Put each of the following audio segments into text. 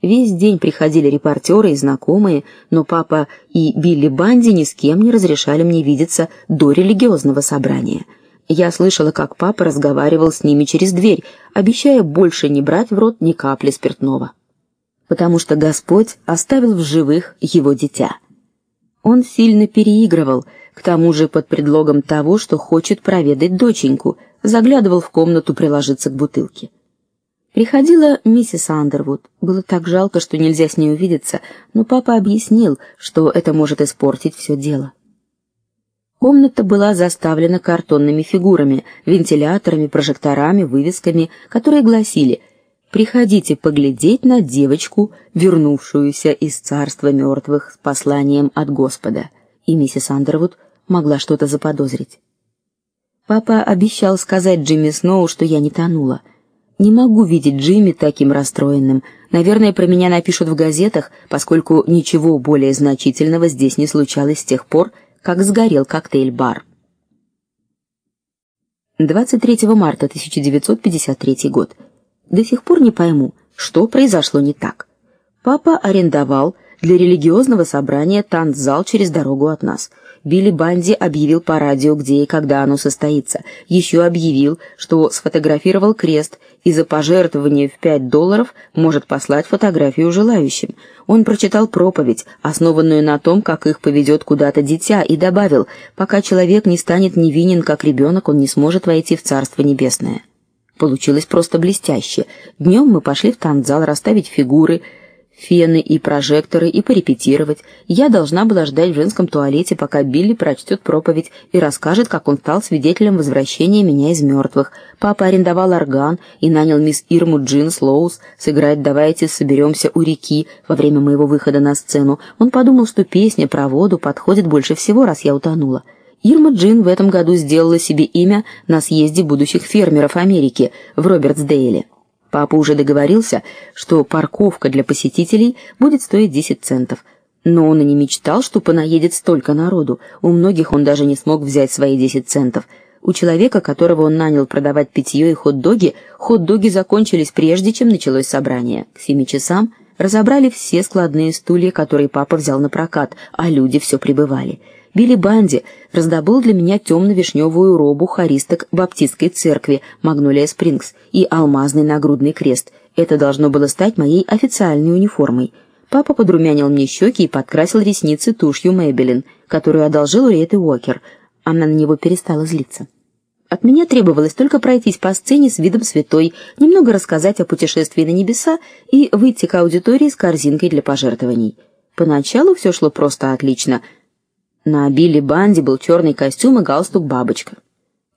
Весь день приходили репортеры и знакомые, но папа и Билли Банди ни с кем не разрешали мне видеться до религиозного собрания. Я слышала, как папа разговаривал с ними через дверь, обещая больше не брать в рот ни капли спиртного, потому что Господь оставил в живых его дитя. Он сильно переигрывал, к тому же под предлогом того, что хочет проведать доченьку, заглядывал в комнату приложиться к бутылке. Приходила миссис Андервуд. Было так жалко, что нельзя с ней увидеться, но папа объяснил, что это может испортить все дело. Комната была заставлена картонными фигурами, вентиляторами, прожекторами, вывесками, которые гласили: "Приходите поглядеть на девочку, вернувшуюся из царства мертвых с посланием от Господа". И миссис Андервуд могла что-то заподозрить. Папа обещал сказать Джимми Сноу, что я не тонула. Не могу видеть Джимми таким расстроенным. Наверное, про меня напишут в газетах, поскольку ничего более значительного здесь не случалось с тех пор, как сгорел коктейль-бар. 23 марта 1953 год. До сих пор не пойму, что произошло не так. Папа арендовал для религиозного собрания танцзал через дорогу от нас. Билли Банди объявил по радио, где и когда оно состоится. Еще объявил, что сфотографировал крест и за пожертвование в 5 долларов может послать фотографию желающим. Он прочитал проповедь, основанную на том, как их поведет куда-то дитя, и добавил: "Пока человек не станет невинен, как ребенок, он не сможет войти в Царство небесное". Получилось просто блестяще. Днем мы пошли в танцзал расставить фигуры, фены и прожекторы и порепетировать. Я должна была ждать в женском туалете, пока Билли прочтет проповедь и расскажет, как он стал свидетелем возвращения меня из мертвых. Папа арендовал орган и нанял мисс Ирму Джин Слоус сыграть «Давайте соберемся у реки» во время моего выхода на сцену. Он подумал, что песня про воду подходит больше всего, раз я утонула. Ирма Джин в этом году сделала себе имя на съезде будущих фермеров Америки в Робертсдейле. Папа уже договорился, что парковка для посетителей будет стоить 10 центов. Но он и не мечтал, что понаедет столько народу. У многих он даже не смог взять свои 10 центов. У человека, которого он нанял продавать питье и хот-доги, хот-доги закончились прежде, чем началось собрание. К семи часам разобрали все складные стулья, которые папа взял на прокат, а люди все прибывали. Билли Банди раздобыл для меня темно-вишневую робу хористок баптистской церкви Магнолия Спрингс и алмазный нагрудный крест. Это должно было стать моей официальной униформой. Папа подрумянил мне щеки и подкрасил ресницы тушью Мэйбелин, которую одолжил у Риэты Уокер. Она на него перестала злиться. От меня требовалось только пройтись по сцене с видом святой, немного рассказать о путешествии на небеса и выйти к аудитории с корзинкой для пожертвований. Поначалу все шло просто отлично — на Билли Банди был черный костюм и галстук-бабочка.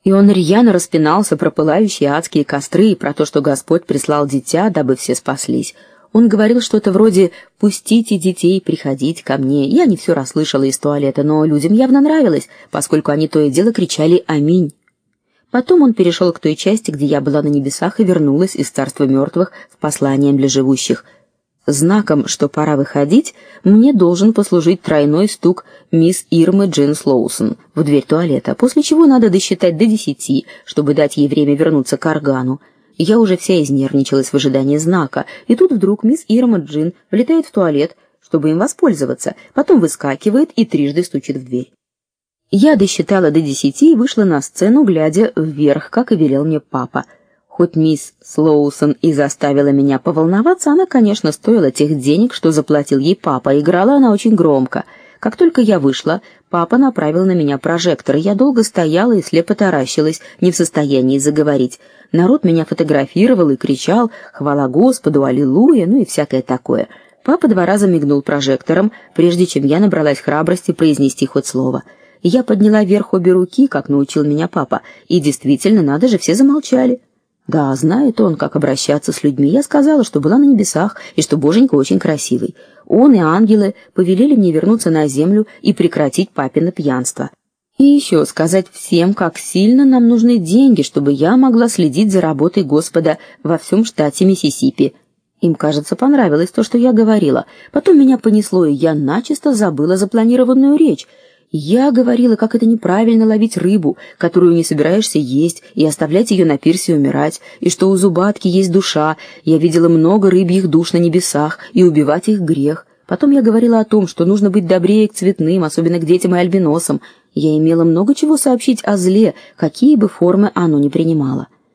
И он рьяно распинался про пылающие адские костры и про то, что Господь прислал дитя, дабы все спаслись. Он говорил что-то вроде «Пустите детей приходить ко мне». Я не все расслышала из туалета, но людям явно нравилось, поскольку они то и дело кричали «Аминь». Потом он перешел к той части, где я была на небесах и вернулась из царства мертвых с посланием для живущих – Знаком, что пора выходить, мне должен послужить тройной стук мисс Ирмы Джин Слоусон в дверь туалета, после чего надо досчитать до десяти, чтобы дать ей время вернуться к органу. Я уже вся изнервничалась в ожидании знака, и тут вдруг мисс Ирма Джин влетает в туалет, чтобы им воспользоваться, потом выскакивает и трижды стучит в дверь. Я досчитала до десяти и вышла на сцену, глядя вверх, как и велел мне папа. Хоть мисс Слоусон и заставила меня поволноваться, она, конечно, стоила тех денег, что заплатил ей папа. Играла она очень громко. Как только я вышла, папа направил на меня прожектор, я долго стояла и слепо таращилась, не в состоянии заговорить. Народ меня фотографировал и кричал: "Хвала Господу, аллилуйя", ну и всякое такое. Папа два раза мигнул прожектором, прежде чем я набралась храбрости произнести хоть слово. Я подняла вверх обе руки, как научил меня папа, и действительно, надо же, все замолчали. Да, знает он, как обращаться с людьми. Я сказала, что была на небесах и что Боженька очень красивый. Он и ангелы повелели мне вернуться на землю и прекратить папино пьянство. И еще сказать всем, как сильно нам нужны деньги, чтобы я могла следить за работой Господа во всем штате Миссисипи. Им, кажется, понравилось то, что я говорила. Потом меня понесло, и я начисто забыла запланированную речь. Я говорила, как это неправильно ловить рыбу, которую не собираешься есть, и оставлять ее на пирсе умирать, и что у зубатки есть душа. Я видела много рыбьих душ на небесах, и убивать их грех. Потом я говорила о том, что нужно быть добрее к цветным, особенно к детям и альбиносам. Я имела много чего сообщить о зле, какие бы формы оно ни принимало.